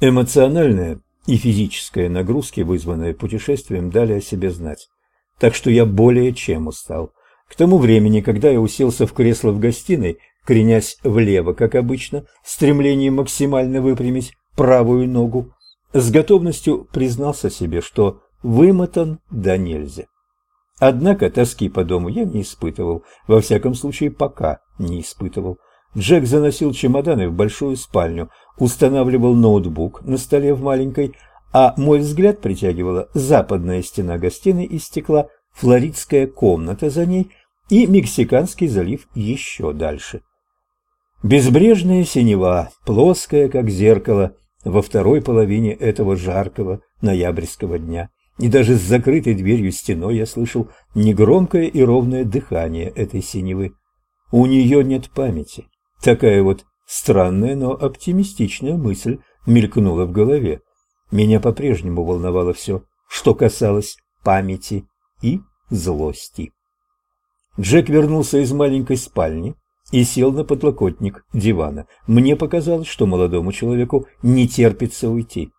Эмоциональная и физическая нагрузки, вызванные путешествием, дали о себе знать. Так что я более чем устал. К тому времени, когда я уселся в кресло в гостиной, кренясь влево, как обычно, в стремлении максимально выпрямить правую ногу, с готовностью признался себе, что вымотан да нельзя. Однако тоски по дому я не испытывал, во всяком случае пока не испытывал. Джек заносил чемоданы в большую спальню, устанавливал ноутбук на столе в маленькой, а мой взгляд притягивала западная стена гостиной из стекла, флоридская комната за ней и Мексиканский залив еще дальше. Безбрежная синева, плоская, как зеркало, во второй половине этого жаркого ноябрьского дня. И даже с закрытой дверью стеной я слышал негромкое и ровное дыхание этой синевы. У нее нет памяти. Такая вот странная, но оптимистичная мысль мелькнула в голове. Меня по-прежнему волновало все, что касалось памяти и злости. Джек вернулся из маленькой спальни и сел на подлокотник дивана. Мне показалось, что молодому человеку не терпится уйти.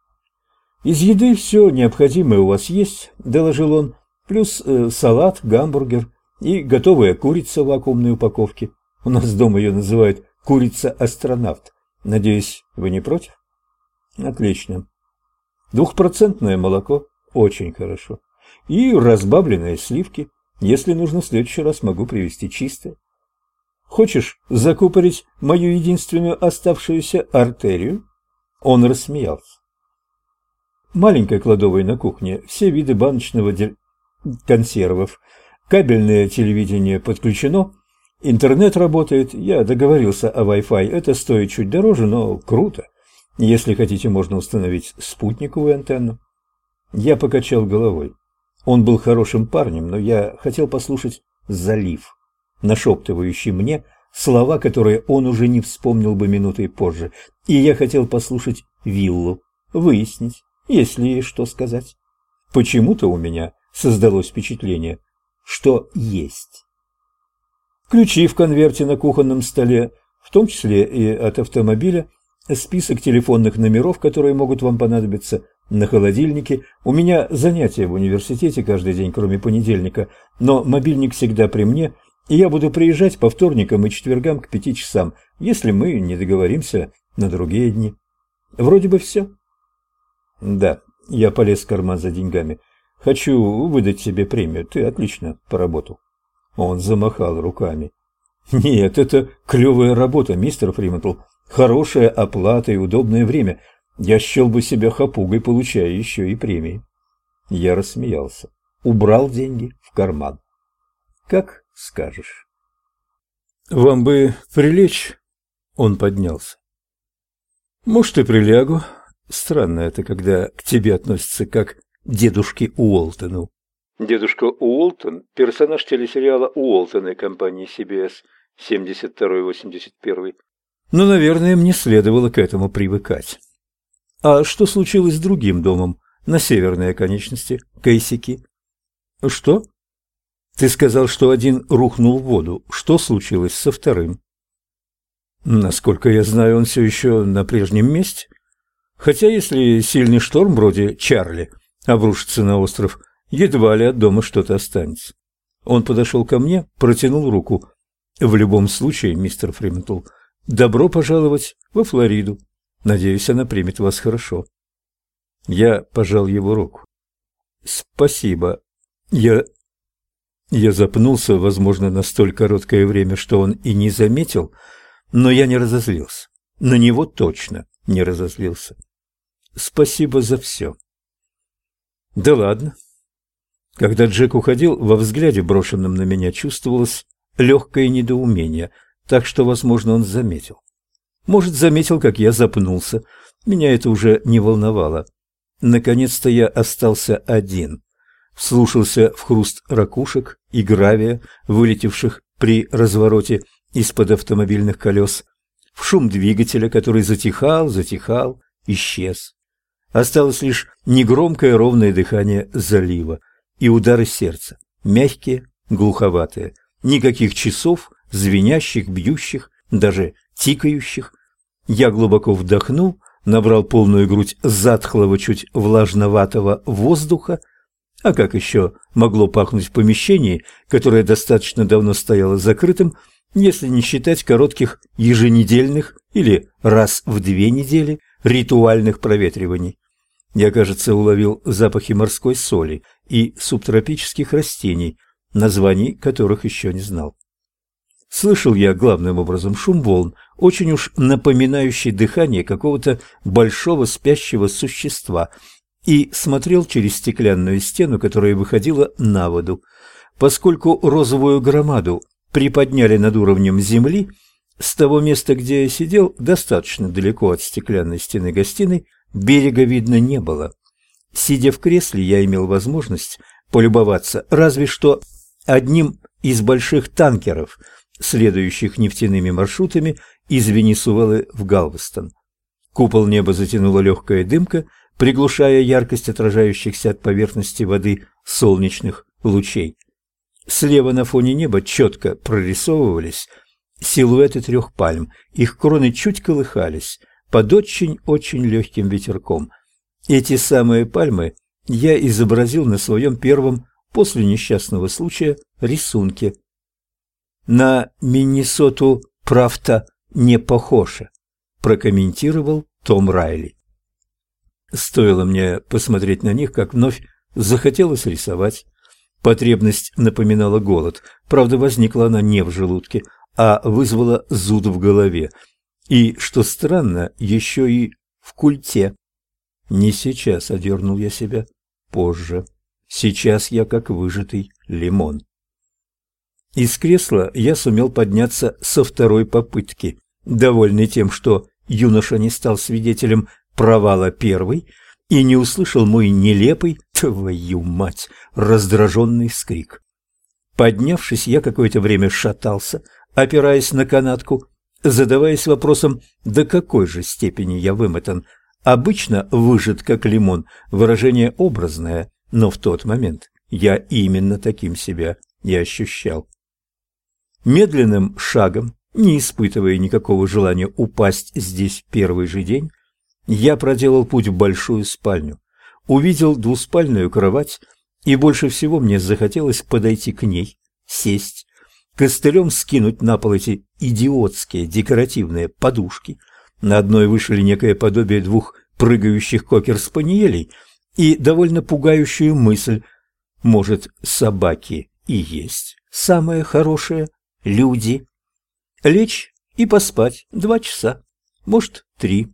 «Из еды все необходимое у вас есть», – доложил он, – «плюс э, салат, гамбургер и готовая курица в вакуумной упаковке. У нас дома ее называют курица-астронавт. Надеюсь, вы не против?» «Отлично. Двухпроцентное молоко – очень хорошо. И разбавленные сливки. Если нужно, в следующий раз могу привезти чистое. Хочешь закупорить мою единственную оставшуюся артерию?» Он рассмеялся маленькой кладовой на кухне все виды баночного консервов. Кабельное телевидение подключено, интернет работает, я договорился о Wi-Fi, это стоит чуть дороже, но круто. Если хотите, можно установить спутниковую антенну. Я покачал головой. Он был хорошим парнем, но я хотел послушать залив, нашептывающий мне слова, которые он уже не вспомнил бы минутой позже, и я хотел послушать виллу, выяснить, если ей что сказать. Почему-то у меня создалось впечатление, что есть. Ключи в конверте на кухонном столе, в том числе и от автомобиля, список телефонных номеров, которые могут вам понадобиться, на холодильнике. У меня занятия в университете каждый день, кроме понедельника, но мобильник всегда при мне, и я буду приезжать по вторникам и четвергам к пяти часам, если мы не договоримся на другие дни. Вроде бы все. Да, я полез в карман за деньгами. Хочу выдать себе премию. Ты отлично поработал. Он замахал руками. Нет, это клевая работа, мистер Фриментл. Хорошая оплата и удобное время. Я счел бы себя хапугой, получая еще и премии. Я рассмеялся. Убрал деньги в карман. Как скажешь. Вам бы прилечь? Он поднялся. Может, и прилягу. Странно это, когда к тебе относятся как к дедушке Уолтону. Дедушка Уолтон – персонаж телесериала Уолтона компании CBS 72-81. Но, наверное, мне следовало к этому привыкать. А что случилось с другим домом на северной оконечности, Кейсики? Что? Ты сказал, что один рухнул в воду. Что случилось со вторым? Насколько я знаю, он все еще на прежнем месте. Хотя если сильный шторм вроде Чарли обрушится на остров, едва ли от дома что-то останется. Он подошел ко мне, протянул руку. В любом случае, мистер Фриментл, добро пожаловать во Флориду. Надеюсь, она примет вас хорошо. Я пожал его руку. Спасибо. Я я запнулся, возможно, на столь короткое время, что он и не заметил, но я не разозлился. На него точно не разозлился. Спасибо за все. Да ладно. Когда Джек уходил, во взгляде, брошенном на меня, чувствовалось легкое недоумение, так что, возможно, он заметил. Может, заметил, как я запнулся. Меня это уже не волновало. Наконец-то я остался один. Вслушался в хруст ракушек и гравия, вылетевших при развороте из-под автомобильных колес, в шум двигателя, который затихал, затихал, исчез. Осталось лишь негромкое ровное дыхание залива и удары сердца, мягкие, глуховатые. Никаких часов, звенящих, бьющих, даже тикающих. Я глубоко вдохнул, набрал полную грудь затхлого, чуть влажноватого воздуха, а как еще могло пахнуть в помещении, которое достаточно давно стояло закрытым, если не считать коротких еженедельных или раз в две недели ритуальных проветриваний. Я, кажется, уловил запахи морской соли и субтропических растений, названий которых еще не знал. Слышал я главным образом шум волн, очень уж напоминающий дыхание какого-то большого спящего существа, и смотрел через стеклянную стену, которая выходила на воду. Поскольку розовую громаду приподняли над уровнем земли, с того места, где я сидел, достаточно далеко от стеклянной стены гостиной, берега видно не было. Сидя в кресле, я имел возможность полюбоваться разве что одним из больших танкеров, следующих нефтяными маршрутами из Венесуэлы в Галвестон. Купол неба затянула легкая дымка, приглушая яркость отражающихся от поверхности воды солнечных лучей. Слева на фоне неба четко прорисовывались силуэты трех пальм, их кроны чуть колыхались под очень-очень легким ветерком. Эти самые пальмы я изобразил на своем первом после несчастного случая рисунке. На Миннесоту правда не похоже, прокомментировал Том Райли. Стоило мне посмотреть на них, как вновь захотелось рисовать. Потребность напоминала голод, правда, возникла она не в желудке, а вызвала зуд в голове. И, что странно, еще и в культе. Не сейчас одернул я себя, позже. Сейчас я как выжатый лимон. Из кресла я сумел подняться со второй попытки, довольный тем, что юноша не стал свидетелем провала первой и не услышал мой нелепый, твою мать, раздраженный скрик. Поднявшись, я какое-то время шатался, опираясь на канатку, задаваясь вопросом, до какой же степени я вымотан. Обычно выжат как лимон, выражение образное, но в тот момент я именно таким себя и ощущал. Медленным шагом, не испытывая никакого желания упасть здесь в первый же день, я проделал путь в большую спальню, увидел двуспальную кровать, и больше всего мне захотелось подойти к ней, сесть, костылем скинуть на пол эти идиотские декоративные подушки. На одной вышли некое подобие двух прыгающих кокер-спаниелей и довольно пугающую мысль, может, собаки и есть самое хорошее люди. Лечь и поспать два часа, может, три.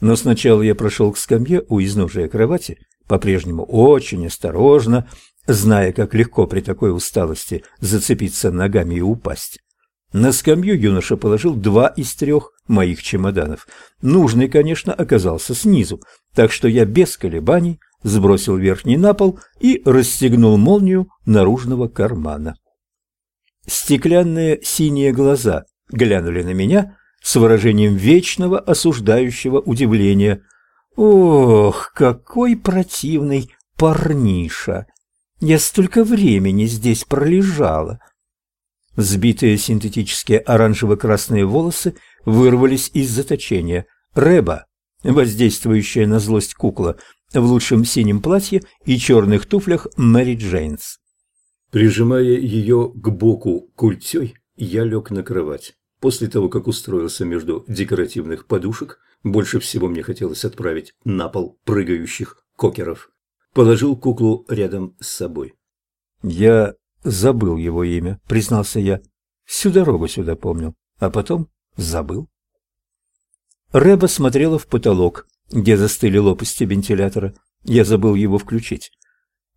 Но сначала я прошел к скамье у изножия кровати, по-прежнему очень осторожно, зная, как легко при такой усталости зацепиться ногами и упасть. На скамью юноша положил два из трех моих чемоданов. Нужный, конечно, оказался снизу, так что я без колебаний сбросил верхний на пол и расстегнул молнию наружного кармана. Стеклянные синие глаза глянули на меня с выражением вечного осуждающего удивления. «Ох, какой противный парниша! Я столько времени здесь пролежала. Сбитые синтетические оранжево-красные волосы вырвались из заточения. Рэба, воздействующая на злость кукла, в лучшем синем платье и черных туфлях Мэри Джейнс. Прижимая ее к боку культей, я лег на кровать. После того, как устроился между декоративных подушек, больше всего мне хотелось отправить на пол прыгающих кокеров положил куклу рядом с собой. «Я забыл его имя», — признался я. «Всю дорогу сюда помнил, а потом забыл». Рэба смотрела в потолок, где застыли лопасти вентилятора. Я забыл его включить.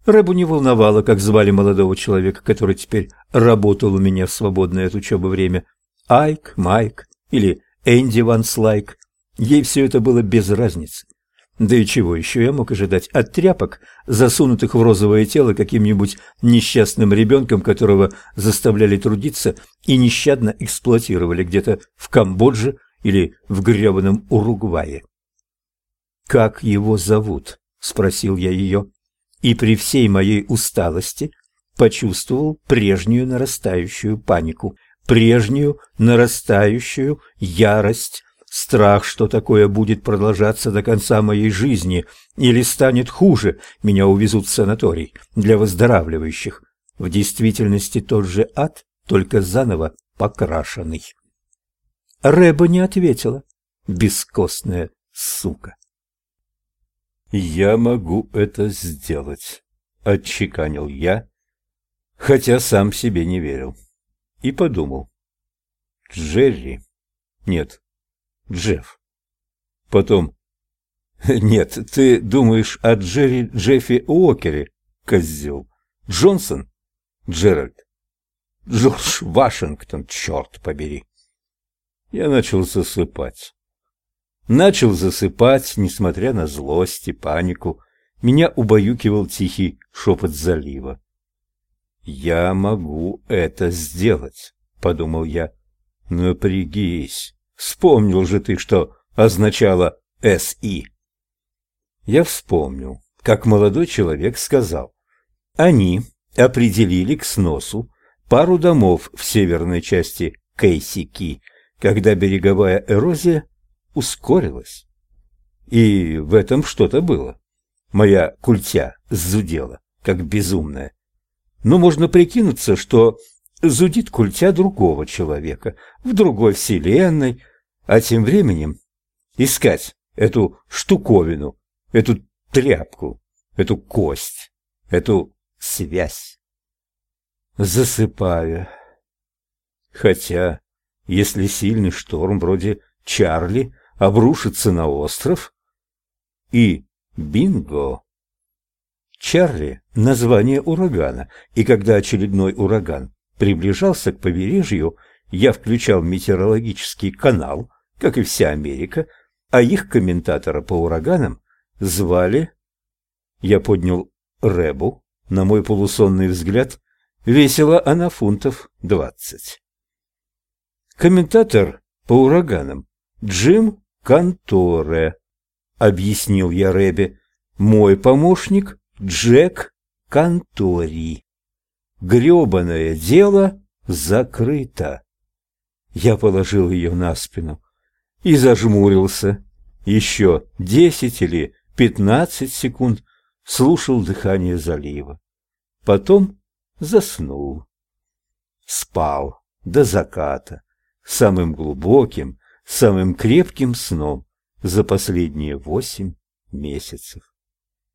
Рэбу не волновало, как звали молодого человека, который теперь работал у меня в свободное от учебы время. Айк, Майк или Энди Ван Слайк. Ей все это было без разницы. Да и чего еще я мог ожидать от тряпок, засунутых в розовое тело каким-нибудь несчастным ребенком, которого заставляли трудиться и нещадно эксплуатировали где-то в Камбодже или в гребаном Уругвае. «Как его зовут?» – спросил я ее, и при всей моей усталости почувствовал прежнюю нарастающую панику, прежнюю нарастающую ярость страх, что такое будет продолжаться до конца моей жизни, или станет хуже, меня увезут в санаторий для выздоравливающих. В действительности тот же ад, только заново покрашенный. Рэба не ответила, бескостная сука. «Я могу это сделать», — отчеканил я, хотя сам себе не верил. И подумал. Джерри. Нет, Джефф. Потом. Нет, ты думаешь о Джерри Джеффи Уокере, козел. Джонсон? Джеральд. Джордж Вашингтон, черт побери. Я начал засыпать. Начал засыпать, несмотря на злость и панику. Меня убаюкивал тихий шепот залива. «Я могу это сделать», — подумал я. «Напрягись. Вспомнил же ты, что означало «СИ». Я вспомнил, как молодой человек сказал. Они определили к сносу пару домов в северной части Кейсики, когда береговая эрозия ускорилась. И в этом что-то было. Моя культя зудела, как безумная. Но можно прикинуться, что зудит культя другого человека в другой вселенной, а тем временем искать эту штуковину, эту тряпку, эту кость, эту связь. Засыпаю. Хотя, если сильный шторм вроде Чарли обрушится на остров, и бинго! Чарли – название урагана, и когда очередной ураган приближался к побережью, я включал метеорологический канал, как и вся Америка, а их комментатора по ураганам звали... Я поднял Рэбу, на мой полусонный взгляд, весила она фунтов двадцать. Комментатор по ураганам Джим Канторе, объяснил я Рэбе, мой помощник Джек Кантори. Грёбаное дело закрыто. Я положил ее на спину и зажмурился. Еще десять или пятнадцать секунд слушал дыхание залива. Потом заснул. Спал до заката, самым глубоким, самым крепким сном за последние восемь месяцев.